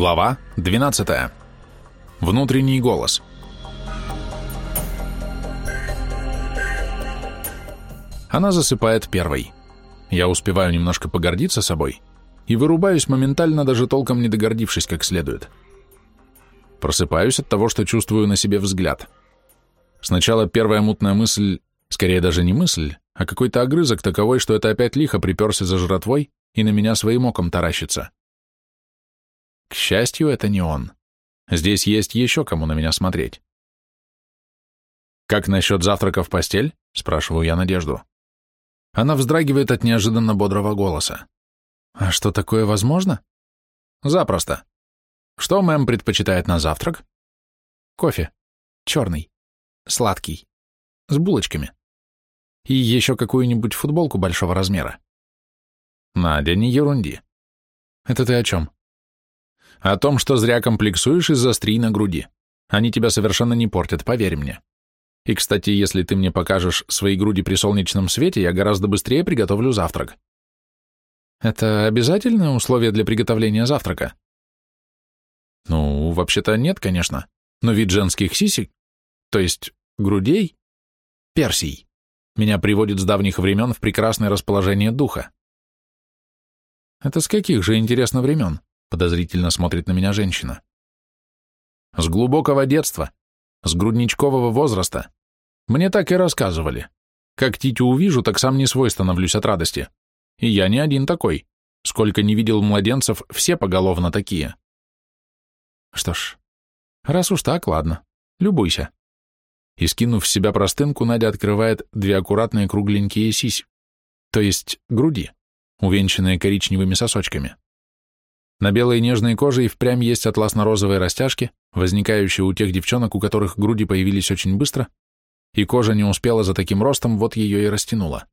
Глава 12. Внутренний голос. Она засыпает первой. Я успеваю немножко погордиться собой и вырубаюсь моментально, даже толком не догордившись как следует. Просыпаюсь от того, что чувствую на себе взгляд. Сначала первая мутная мысль, скорее даже не мысль, а какой-то огрызок таковой, что это опять лихо приперся за жратвой и на меня своим оком таращится. К счастью, это не он. Здесь есть еще кому на меня смотреть. «Как насчет завтрака в постель?» — спрашиваю я Надежду. Она вздрагивает от неожиданно бодрого голоса. «А что, такое возможно?» «Запросто. Что мэм предпочитает на завтрак?» «Кофе. Черный. Сладкий. С булочками. И еще какую-нибудь футболку большого размера». «Надя, не ерунди». «Это ты о чем?» О том, что зря комплексуешь из-за стрий на груди. Они тебя совершенно не портят, поверь мне. И, кстати, если ты мне покажешь свои груди при солнечном свете, я гораздо быстрее приготовлю завтрак. Это обязательное условие для приготовления завтрака? Ну, вообще-то нет, конечно. Но вид женских сисек, то есть грудей, персий, меня приводит с давних времен в прекрасное расположение духа. Это с каких же, интересно, времен? Подозрительно смотрит на меня женщина. С глубокого детства, с грудничкового возраста. Мне так и рассказывали. Как Титю увижу, так сам не свой становлюсь от радости. И я не один такой. Сколько не видел младенцев, все поголовно такие. Что ж, раз уж так, ладно, любуйся. И скинув с себя простынку, Надя открывает две аккуратные кругленькие сись, то есть груди, увенчанные коричневыми сосочками. На белой нежной коже и впрямь есть атласно-розовые растяжки, возникающие у тех девчонок, у которых груди появились очень быстро, и кожа не успела за таким ростом, вот ее и растянула.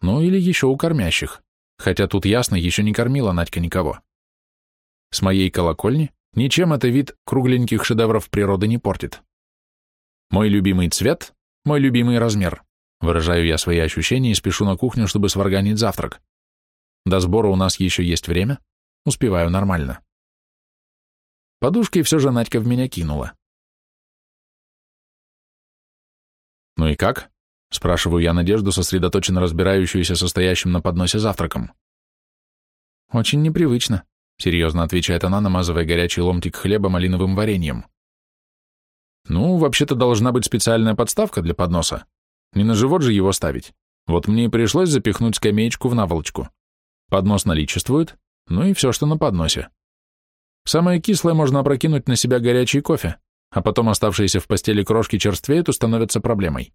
Ну или еще у кормящих, хотя тут ясно, еще не кормила Надька никого. С моей колокольни ничем это вид кругленьких шедевров природы не портит. Мой любимый цвет, мой любимый размер. Выражаю я свои ощущения и спешу на кухню, чтобы сварганить завтрак. До сбора у нас еще есть время, Успеваю нормально. Подушкой все же Надька в меня кинула. «Ну и как?» — спрашиваю я Надежду, сосредоточенно разбирающуюся состоящим на подносе завтраком. «Очень непривычно», — серьезно отвечает она, намазывая горячий ломтик хлеба малиновым вареньем. «Ну, вообще-то должна быть специальная подставка для подноса. Не на живот же его ставить. Вот мне и пришлось запихнуть скамеечку в наволочку. Поднос наличествует, ну и все, что на подносе. Самое кислое можно опрокинуть на себя горячий кофе, а потом оставшиеся в постели крошки черствеют и становятся проблемой.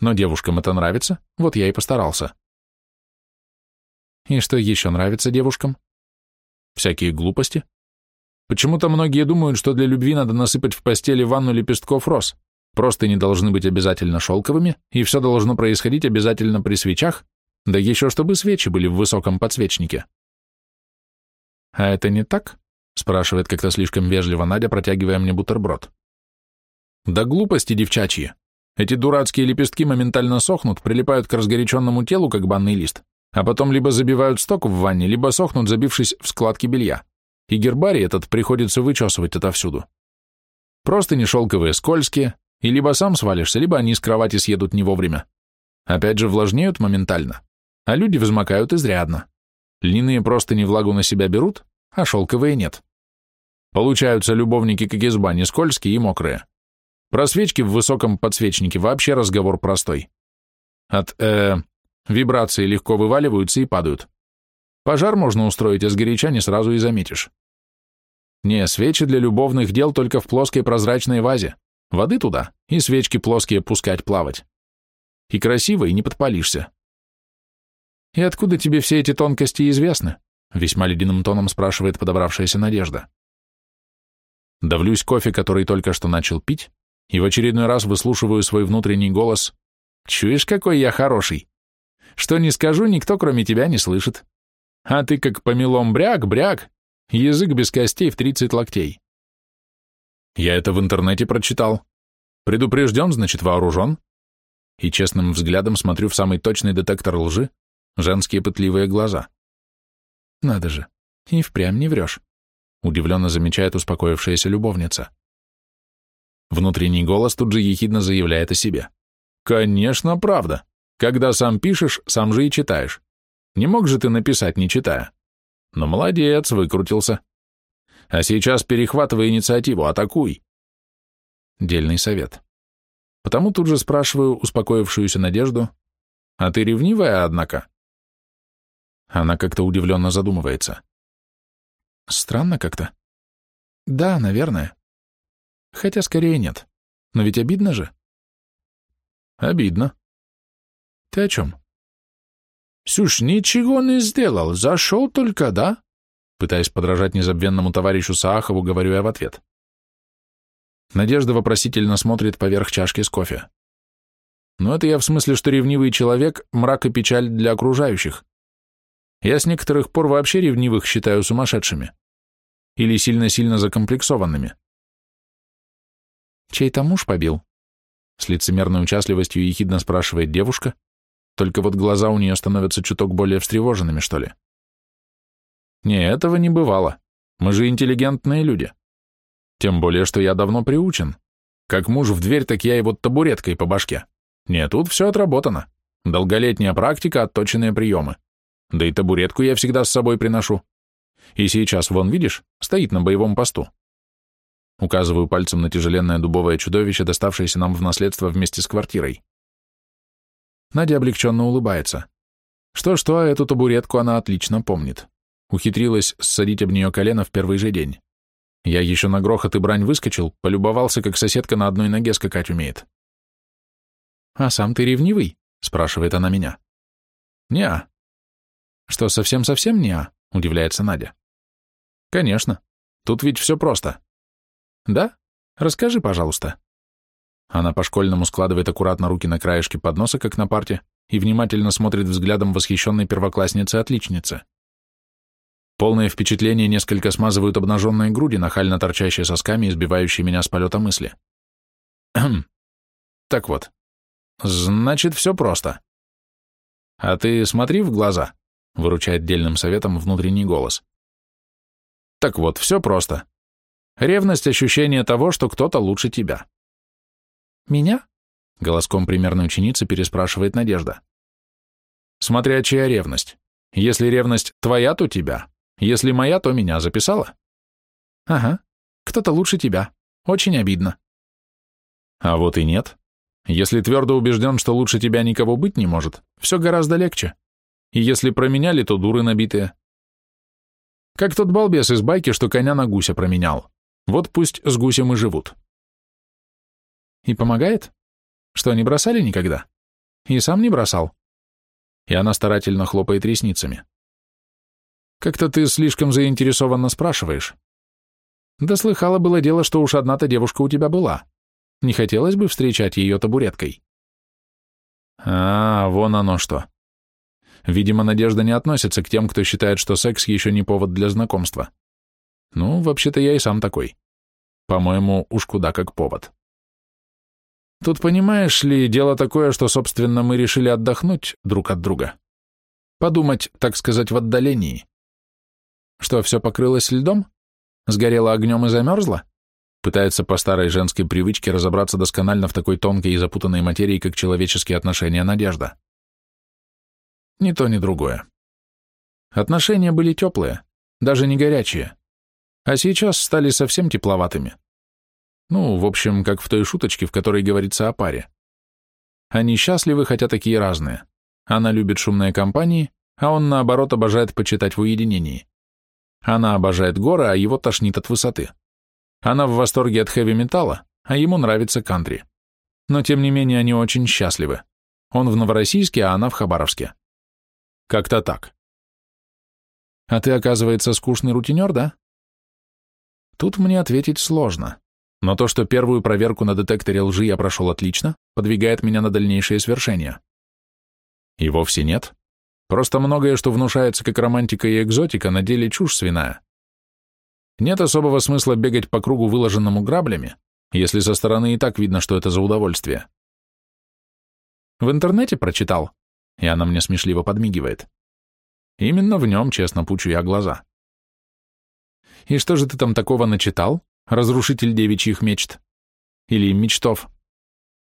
Но девушкам это нравится, вот я и постарался. И что еще нравится девушкам? Всякие глупости. Почему-то многие думают, что для любви надо насыпать в постели ванну лепестков роз, просто не должны быть обязательно шелковыми, и все должно происходить обязательно при свечах, да еще чтобы свечи были в высоком подсвечнике. «А это не так?» — спрашивает как-то слишком вежливо Надя, протягивая мне бутерброд. «Да глупости девчачьи. Эти дурацкие лепестки моментально сохнут, прилипают к разгоряченному телу, как банный лист, а потом либо забивают сток в ванне, либо сохнут, забившись в складки белья. И гербарий этот приходится вычесывать отовсюду. Просто не шелковые, скользкие, и либо сам свалишься, либо они с кровати съедут не вовремя. Опять же, влажнеют моментально, а люди взмокают изрядно. Льняные просто не влагу на себя берут, а шелковые нет. Получаются любовники, как изба, не скользкие и мокрые. Про свечки в высоком подсвечнике вообще разговор простой. От, э, вибрации легко вываливаются и падают. Пожар можно устроить, а сгоряча не сразу и заметишь. Не, свечи для любовных дел только в плоской прозрачной вазе. Воды туда, и свечки плоские пускать плавать. И красиво, и не подпалишься. «И откуда тебе все эти тонкости известны?» весьма ледяным тоном спрашивает подобравшаяся Надежда. Давлюсь кофе, который только что начал пить, и в очередной раз выслушиваю свой внутренний голос «Чуешь, какой я хороший? Что не скажу, никто кроме тебя не слышит. А ты как помелом бряк, бряк, язык без костей в тридцать локтей». Я это в интернете прочитал. Предупрежден, значит вооружен. И честным взглядом смотрю в самый точный детектор лжи, Женские пытливые глаза. Надо же, и впрямь не врешь. удивленно замечает успокоившаяся любовница. Внутренний голос тут же ехидно заявляет о себе. Конечно, правда. Когда сам пишешь, сам же и читаешь. Не мог же ты написать, не читая. Но молодец, выкрутился. А сейчас перехватывай инициативу, атакуй. Дельный совет. Потому тут же спрашиваю успокоившуюся Надежду, а ты ревнивая, однако? Она как-то удивленно задумывается. Странно как-то. Да, наверное. Хотя скорее нет. Но ведь обидно же. Обидно. Ты о чем? Сюш, ничего не сделал, зашел только, да? Пытаясь подражать незабвенному товарищу Саахову, говорю я в ответ. Надежда вопросительно смотрит поверх чашки с кофе. Но это я в смысле, что ревнивый человек – мрак и печаль для окружающих. Я с некоторых пор вообще ревнивых считаю сумасшедшими. Или сильно-сильно закомплексованными. Чей-то муж побил? С лицемерной участливостью ехидно спрашивает девушка, только вот глаза у нее становятся чуток более встревоженными, что ли. Не, этого не бывало. Мы же интеллигентные люди. Тем более, что я давно приучен. Как муж в дверь, так я и вот табуреткой по башке. Нет, тут все отработано. Долголетняя практика, отточенные приемы. Да и табуретку я всегда с собой приношу. И сейчас, вон, видишь, стоит на боевом посту. Указываю пальцем на тяжеленное дубовое чудовище, доставшееся нам в наследство вместе с квартирой. Надя облегченно улыбается. Что-что, а эту табуретку она отлично помнит. Ухитрилась ссадить об нее колено в первый же день. Я еще на грохот и брань выскочил, полюбовался, как соседка на одной ноге скакать умеет. «А сам ты ревнивый?» — спрашивает она меня. «Не-а». «Что, совсем-совсем не-а?» — удивляется Надя. «Конечно. Тут ведь все просто». «Да? Расскажи, пожалуйста». Она по-школьному складывает аккуратно руки на краешке подноса, как на парте, и внимательно смотрит взглядом восхищенной первоклассницы-отличницы. Полное впечатление несколько смазывают обнаженные груди, нахально торчащие сосками, избивающие меня с полета мысли. Так вот, Значит, все просто. А ты смотри в глаза, выручает дельным советом внутренний голос. Так вот, все просто. Ревность — ощущение того, что кто-то лучше тебя. Меня? Голоском примерной ученицы переспрашивает Надежда. Смотря чья ревность. Если ревность твоя, то тебя. Если моя, то меня записала? Ага. Кто-то лучше тебя. Очень обидно. А вот и нет. Если твердо убежден, что лучше тебя никого быть не может, все гораздо легче. И если променяли, то дуры набитые. Как тот балбес из байки, что коня на гуся променял. Вот пусть с гусем и живут. И помогает? Что, не бросали никогда? И сам не бросал? И она старательно хлопает ресницами. Как-то ты слишком заинтересованно спрашиваешь. Да слыхала было дело, что уж одна-то девушка у тебя была. Не хотелось бы встречать ее табуреткой. А, вон оно что. Видимо, Надежда не относится к тем, кто считает, что секс еще не повод для знакомства. Ну, вообще-то я и сам такой. По-моему, уж куда как повод. Тут, понимаешь ли, дело такое, что, собственно, мы решили отдохнуть друг от друга. Подумать, так сказать, в отдалении. Что, все покрылось льдом? Сгорело огнем и замерзло? пытается по старой женской привычке разобраться досконально в такой тонкой и запутанной материи, как человеческие отношения Надежда. Ни то, ни другое. Отношения были теплые, даже не горячие, а сейчас стали совсем тепловатыми. Ну, в общем, как в той шуточке, в которой говорится о паре. Они счастливы, хотя такие разные. Она любит шумные компании, а он, наоборот, обожает почитать в уединении. Она обожает горы, а его тошнит от высоты. Она в восторге от хэви-металла, а ему нравится кантри. Но тем не менее они очень счастливы. Он в Новороссийске, а она в Хабаровске. Как-то так. А ты, оказывается, скучный рутинер, да? Тут мне ответить сложно. Но то, что первую проверку на детекторе лжи я прошел отлично, подвигает меня на дальнейшие свершения. И вовсе нет. Просто многое, что внушается как романтика и экзотика, на деле чушь свиная. Нет особого смысла бегать по кругу, выложенному граблями, если со стороны и так видно, что это за удовольствие. В интернете прочитал, и она мне смешливо подмигивает. Именно в нем, честно, пучу я глаза. И что же ты там такого начитал, разрушитель девичьих мечт? Или мечтов?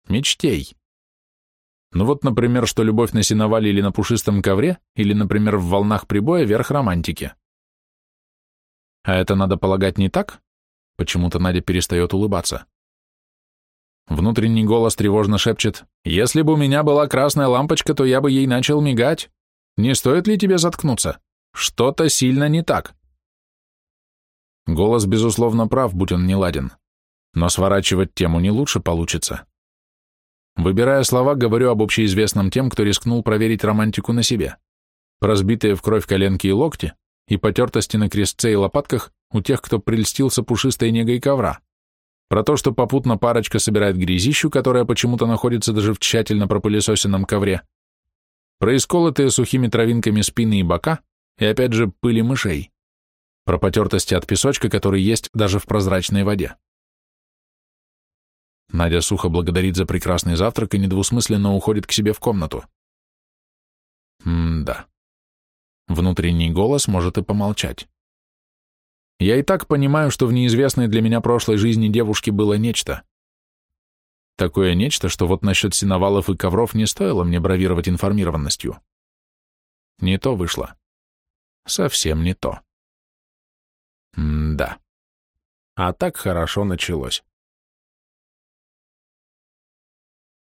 Мечтей. Ну вот, например, что любовь на сеновале или на пушистом ковре, или, например, в волнах прибоя верх романтики. А это, надо полагать, не так? Почему-то Надя перестает улыбаться. Внутренний голос тревожно шепчет, «Если бы у меня была красная лампочка, то я бы ей начал мигать. Не стоит ли тебе заткнуться? Что-то сильно не так». Голос, безусловно, прав, будь он не ладен. Но сворачивать тему не лучше получится. Выбирая слова, говорю об общеизвестном тем, кто рискнул проверить романтику на себе. Разбитые в кровь коленки и локти и потертости на крестце и лопатках у тех, кто прельстился пушистой негой ковра. Про то, что попутно парочка собирает грязищу, которая почему-то находится даже в тщательно пропылесосенном ковре. Про исколотые сухими травинками спины и бока, и опять же пыли мышей. Про потертости от песочка, который есть даже в прозрачной воде. Надя сухо благодарит за прекрасный завтрак и недвусмысленно уходит к себе в комнату. М-да. Внутренний голос может и помолчать. Я и так понимаю, что в неизвестной для меня прошлой жизни девушки было нечто. Такое нечто, что вот насчет синовалов и ковров не стоило мне бравировать информированностью. Не то вышло. Совсем не то. М-да. А так хорошо началось.